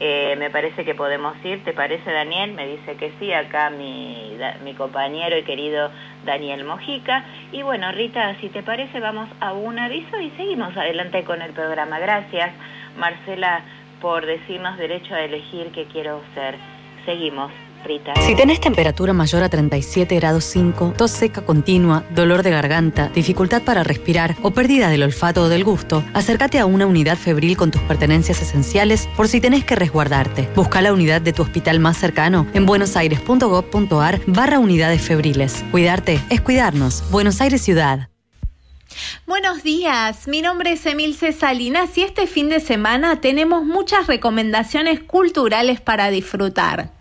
eh, me parece que podemos ir, ¿te parece Daniel? Me dice que sí, acá mi, mi compañero y querido Daniel Mojica. Y bueno, Rita, si te parece, vamos a un aviso y seguimos adelante con el programa. Gracias, Marcela, por decirnos derecho a elegir qué quiero ser. Seguimos. Si tenés temperatura mayor a 37 grados 5, tos seca continua, dolor de garganta, dificultad para respirar o pérdida del olfato o del gusto, acércate a una unidad febril con tus pertenencias esenciales por si tenés que resguardarte. Busca la unidad de tu hospital más cercano en buenosaires.gov.ar barra unidades febriles. Cuidarte es cuidarnos. Buenos Aires Ciudad. Buenos días, mi nombre es Emilce Salinas y este fin de semana tenemos muchas recomendaciones culturales para disfrutar.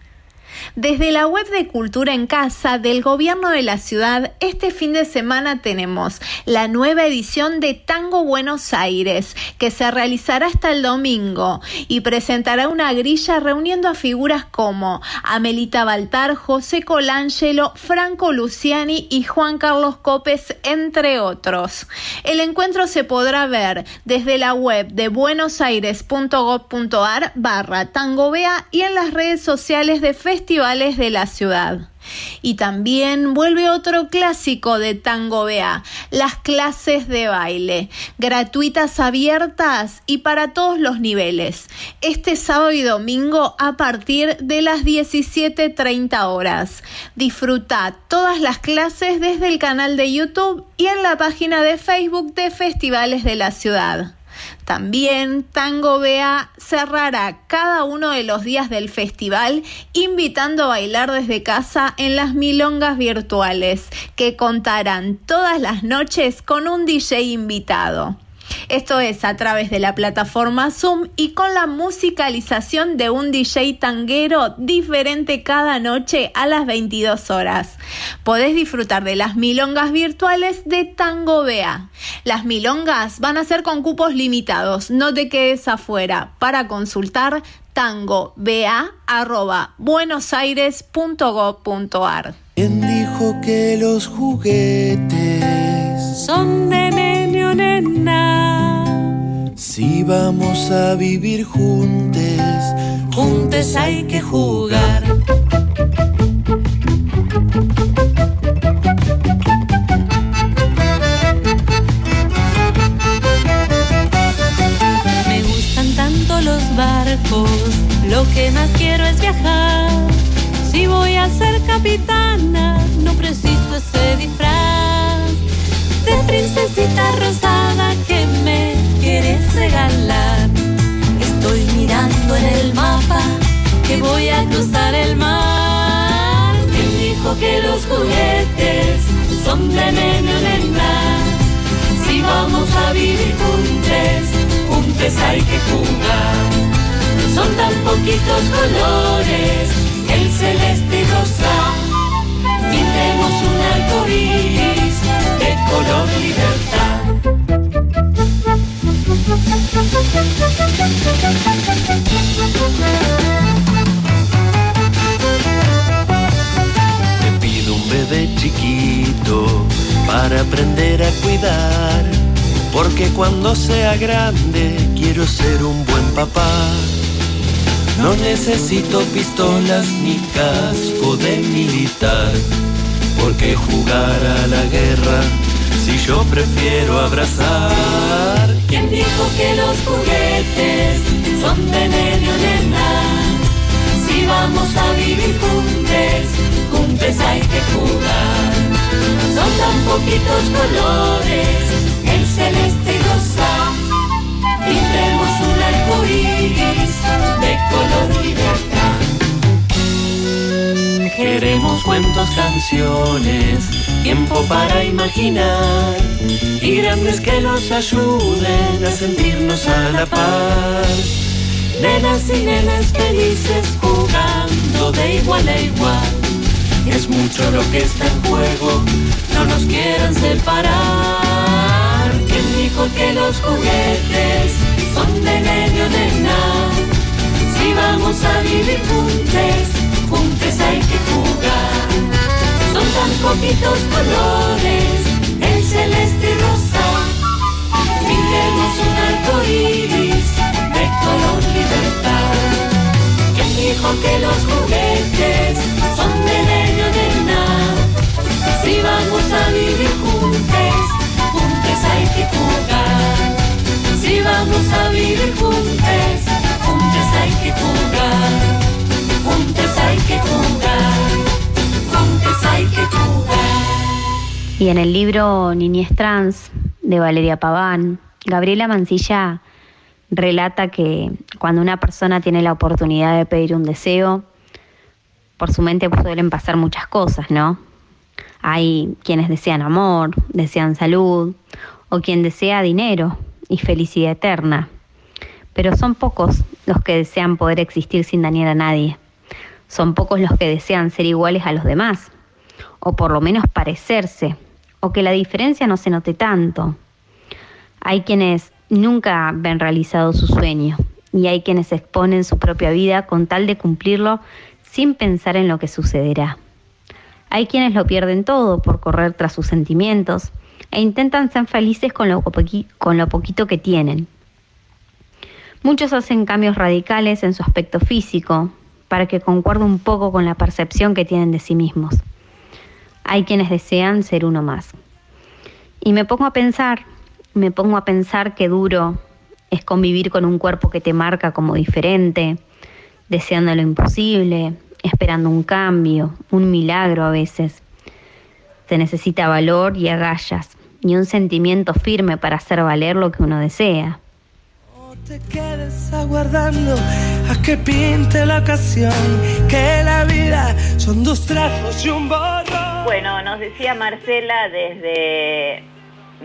Desde la web de Cultura en Casa del Gobierno de la Ciudad, este fin de semana tenemos la nueva edición de Tango Buenos Aires, que se realizará hasta el domingo y presentará una grilla reuniendo a figuras como Amelita Baltar, José Colangelo, Franco Luciani y Juan Carlos Copes, entre otros. El encuentro se podrá ver desde la web de buenosaires.gov.ar barra y en las redes sociales de Festival festivales de la ciudad. Y también vuelve otro clásico de Tango BA, las clases de baile, gratuitas, abiertas y para todos los niveles. Este sábado y domingo a partir de las 17.30 horas. Disfruta todas las clases desde el canal de YouTube y en la página de Facebook de Festivales de la Ciudad. También Tango Bea cerrará cada uno de los días del festival invitando a bailar desde casa en las milongas virtuales que contarán todas las noches con un DJ invitado. Esto es a través de la plataforma Zoom y con la musicalización de un DJ tanguero diferente cada noche a las 22 horas. Podés disfrutar de las milongas virtuales de Tango Bea. Las milongas van a ser con cupos limitados, no te quedes afuera. Para consultar, tangobea.buenosaires.gov.ar. ¿Quién dijo que los juguetes son de niño nena? Si vamos a vivir juntos, juntos hay que jugar. Los juguetes son de nene o nena? Si vamos a vivir juntos, juntos hay que jugar. Son tan poquitos colores, el celeste y rosa. Pintemos un arco iris de color libertad. Aprender a cuidar. Porque cuando sea grande quiero ser un buen papá. No necesito pistolas ni casco de militar. Porque jugar a la guerra si yo prefiero abrazar. ¿Quién dijo que los juguetes son de nene o nena? Poquitos colores, el celeste rosa. Pintemos un arco iris de color libertad. Queremos cuentos, canciones, tiempo para imaginar y grandes que nos ayuden a sentirnos a la par. Nenas y nenas felices jugando de igual a igual. Es mucho lo que está en juego, no nos quieran separar. ¿Quién dijo que los juguetes son de nene o nena? Si vamos a vivir juntos, juntos hay que jugar. Son tan poquitos colores, el celeste y rosa. Pintemos un arco iris de color libertad. porque los juguetes Si vamos a vivir juntos, juntos hay que jugar. Si vamos a vivir juntos, juntos hay que jugar. Juntos hay que jugar. Juntos hay que jugar. Y en el libro Niñez Trans de Valeria Paván, Gabriela Mancilla relata que cuando una persona tiene la oportunidad de pedir un deseo, por su mente suelen pasar muchas cosas, ¿no? Hay quienes desean amor, desean salud, o quien desea dinero y felicidad eterna. Pero son pocos los que desean poder existir sin dañar a nadie. Son pocos los que desean ser iguales a los demás, o por lo menos parecerse, o que la diferencia no se note tanto. Hay quienes nunca ven realizado su sueño y hay quienes exponen su propia vida con tal de cumplirlo sin pensar en lo que sucederá. Hay quienes lo pierden todo por correr tras sus sentimientos e intentan ser felices con lo, poquito que tienen. Muchos hacen cambios radicales en su aspecto físico para que concuerde un poco con la percepción que tienen de sí mismos. Hay quienes desean ser uno más. Y me pongo a pensar me pongo a pensar qué duro es convivir con un cuerpo que te marca como diferente, deseando lo imposible, esperando un cambio, un milagro a veces. Se necesita valor y agallas, y un sentimiento firme para hacer valer lo que uno desea. No te quedes aguardando a que pinte la ocasión, que la vida son dos trazos y un borro. Bueno, nos decía Marcela desde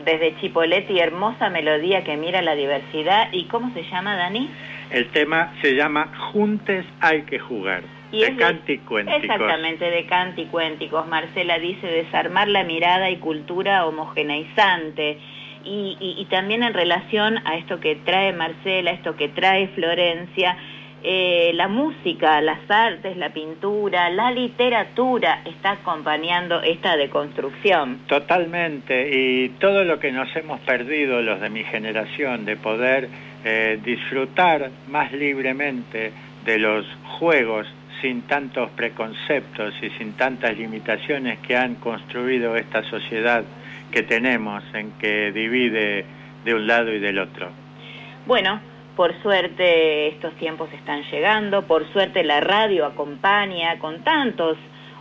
desde Chipoleti, hermosa melodía que mira la diversidad. ¿Y cómo se llama, Dani? El tema se llama Juntes hay que jugar. De Canticuénticos. Exactamente, de Canticuénticos. Marcela dice desarmar la mirada y cultura homogeneizante. Y, y, también en relación a esto que trae Marcela, esto que trae Florencia, eh, la música, las artes, la pintura, la literatura está acompañando esta deconstrucción. Totalmente, y todo lo que nos hemos perdido los de mi generación, de poder eh, disfrutar más libremente de los juegos sin tantos preconceptos y sin tantas limitaciones que han construido esta sociedad que tenemos en que divide de un lado y del otro. Bueno, por suerte estos tiempos están llegando, por suerte la radio acompaña con tantos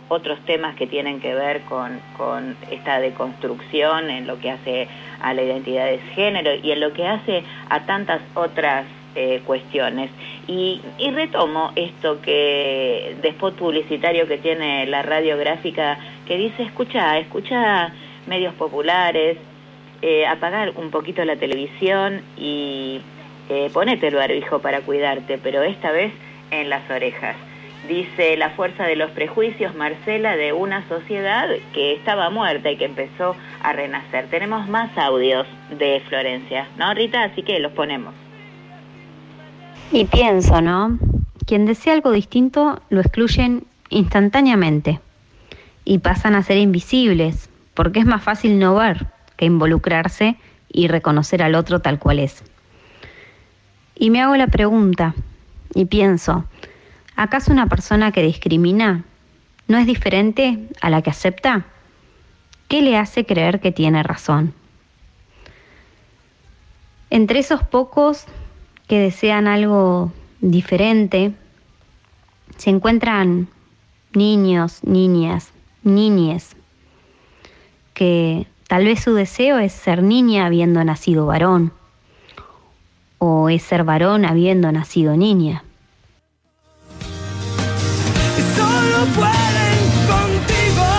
otros temas que tienen que ver con, esta deconstrucción en lo que hace a la identidad de género y en lo que hace a tantas otras eh, cuestiones. Y, y, retomo esto que, de spot publicitario que tiene la radiográfica, que dice, escucha, escucha medios populares, eh, apagar un poquito la televisión y eh, ponete el barbijo para cuidarte, pero esta vez en las orejas. Dice la fuerza de los prejuicios, Marcela, de una sociedad que estaba muerta y que empezó a renacer. Tenemos más audios de Florencia, ¿no, Rita? Así que los ponemos. Y pienso, ¿no? Quien desea algo distinto lo excluyen instantáneamente y pasan a ser invisibles, porque es más fácil no ver que involucrarse y reconocer al otro tal cual es. Y me hago la pregunta y pienso, ¿acaso una persona que discrimina no es diferente a la que acepta? ¿Qué le hace creer que tiene razón? Entre esos pocos que desean algo diferente, se encuentran niños, niñas, niñes, que tal vez su deseo es ser niña habiendo nacido varón o es ser varón habiendo nacido niña. Solo pueden contigo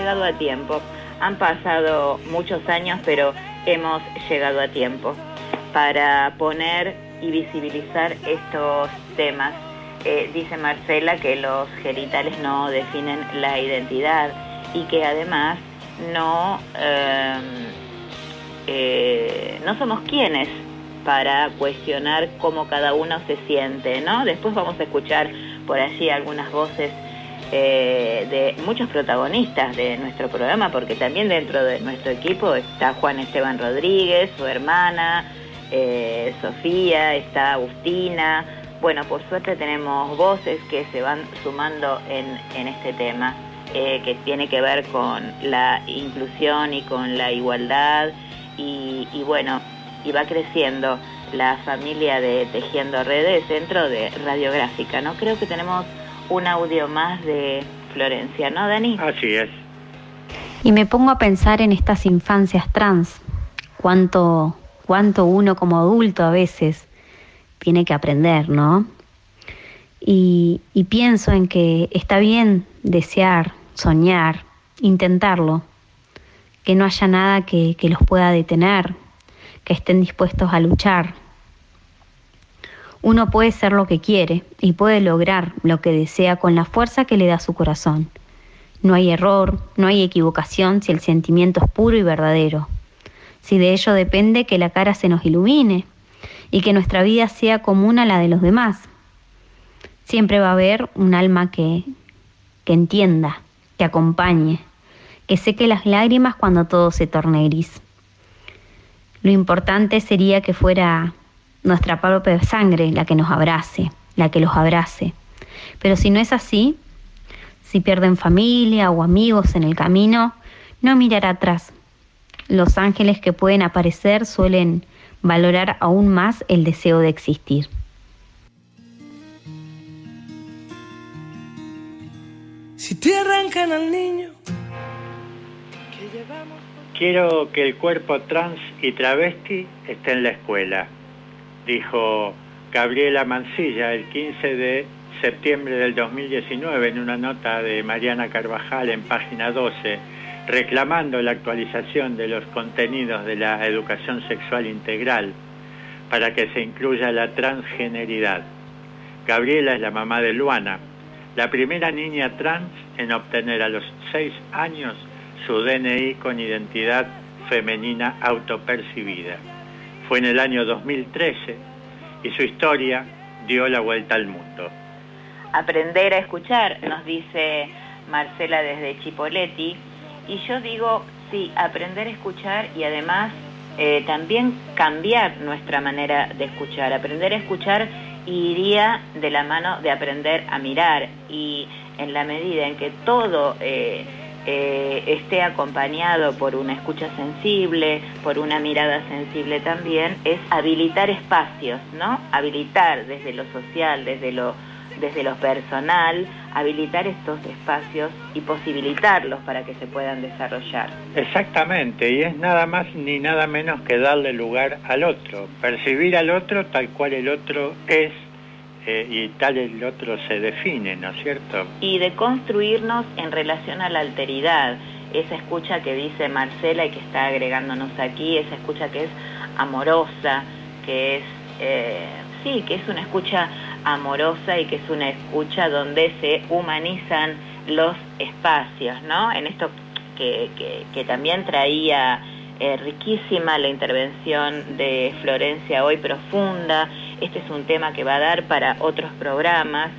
llegado a tiempo. Han pasado muchos años, pero hemos llegado a tiempo para poner y visibilizar estos temas. Eh, dice Marcela que los genitales no definen la identidad y que además no, em, eh, no somos quienes para cuestionar cómo cada uno se siente, ¿no? Después vamos a escuchar por allí algunas voces eh, de muchos protagonistas de nuestro programa, porque también dentro de nuestro equipo está Juan Esteban Rodríguez, su hermana, eh, Sofía, está Agustina. Bueno, por suerte tenemos voces que se van sumando en, este tema, eh, que tiene que ver con la inclusión y con la igualdad. Y, y bueno, y va creciendo la familia de Tejiendo Redes dentro de Radiográfica, ¿no? Creo que tenemos un audio más de Florencia, ¿no, Dani? Así es. Y me pongo a pensar en estas infancias trans, cuánto, cuánto uno como adulto a veces tiene que aprender, ¿no? Y, pienso en que está bien desear, soñar, intentarlo, que no haya nada que, que los pueda detener, que estén dispuestos a luchar. Uno puede ser lo que quiere y puede lograr lo que desea con la fuerza que le da su corazón. No hay error, no hay equivocación si el sentimiento es puro y verdadero. Si de ello depende que la cara se nos ilumine y que nuestra vida sea común a la de los demás. Siempre va a haber un alma que, que entienda, que acompañe, que seque las lágrimas cuando todo se torne gris. Lo importante sería que fuera nuestra propia sangre la que nos abrace, la que los abrace. Pero si no es así, si pierden familia o amigos en el camino, no mirar atrás. Los ángeles que pueden aparecer suelen valorar aún más el deseo de existir. Si te arrancan al niño Quiero que el cuerpo trans y travesti esté en la escuela, dijo Gabriela Mancilla el 15 de septiembre del 2019 en una nota de Mariana Carvajal en página 12, reclamando la actualización de los contenidos de la educación sexual integral para que se incluya la transgeneridad. Gabriela es la mamá de Luana, la primera niña trans en obtener a los seis años su DNI con identidad femenina autopercibida. Fue en el año 2013 y su historia dio la vuelta al mundo. Aprender a escuchar, nos dice Marcela desde Chipoletti, y yo digo, sí, aprender a escuchar y además eh, también cambiar nuestra manera de escuchar. Aprender a escuchar iría de la mano de aprender a mirar y en la medida en que todo... Eh, eh, esté acompañado por una escucha sensible, por una mirada sensible también, es habilitar espacios, ¿no? Habilitar desde lo social, desde lo, desde lo personal, habilitar estos espacios y posibilitarlos para que se puedan desarrollar. Exactamente, y es nada más ni nada menos que darle lugar al otro, percibir al otro tal cual el otro es eh, y tal el otro se define, ¿no es cierto? Y de construirnos en relación a la alteridad, esa escucha que dice Marcela y que está agregándonos aquí, esa escucha que es amorosa, que es, eh, sí, que es una escucha amorosa y que es una escucha donde se humanizan los espacios, ¿no? En esto que, que, también traía eh, riquísima la intervención de Florencia hoy profunda este es un tema que va a dar para otros programas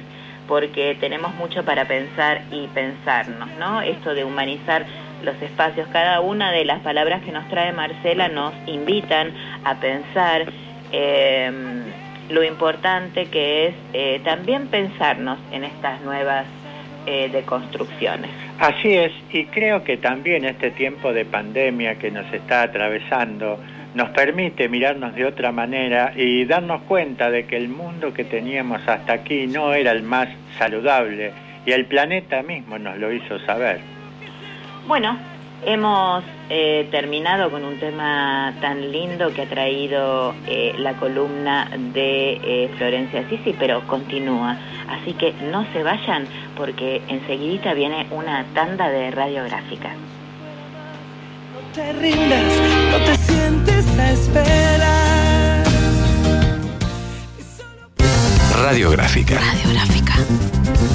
porque tenemos mucho para pensar y pensarnos, ¿no? Esto de humanizar los espacios, cada una de las palabras que nos trae Marcela nos invitan a pensar em, lo importante que es eh, también pensarnos en estas nuevas eh, deconstrucciones. Así es, y creo que también este tiempo de pandemia que nos está atravesando, nos permite mirarnos de otra manera y darnos cuenta de que el mundo que teníamos hasta aquí no era el más saludable y el planeta mismo nos lo hizo saber. Bueno, hemos eh, terminado con un tema tan lindo que ha traído eh, la columna de eh, Florencia Sisi, pero continúa. Así que no se vayan porque enseguidita viene una tanda de radiográfica te rindas, no te sientes a esperar. Radiográfica. Radiográfica.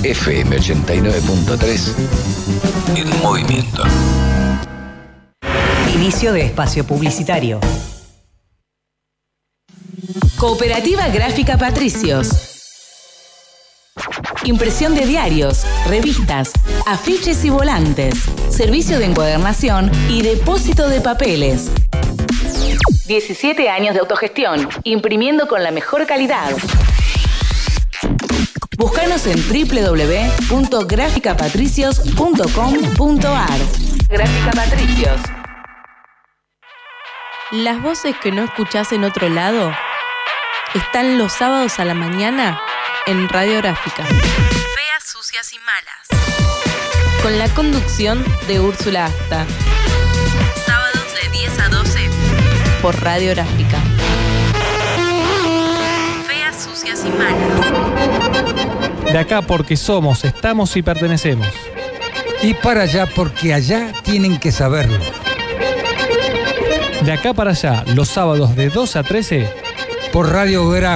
FM 89.3. En movimiento. Inicio de espacio publicitario. Cooperativa Gráfica Patricios. Impresión de diarios, revistas, afiches y volantes. Servicio de encuadernación y depósito de papeles. 17 años de autogestión, imprimiendo con la mejor calidad. Búscanos en www.graficapatricios.com.ar. Gráfica Patricios. Las voces que no escuchás en otro lado están los sábados a la mañana en Radiográfica. Feas, sucias y malas. Con la conducción de Úrsula Asta. Sábados de 10 a 12 por Radiográfica. Feas, sucias y malas. De acá porque somos, estamos y pertenecemos. Y para allá porque allá tienen que saberlo. De acá para allá, los sábados de 2 a 13 por Radiográfica.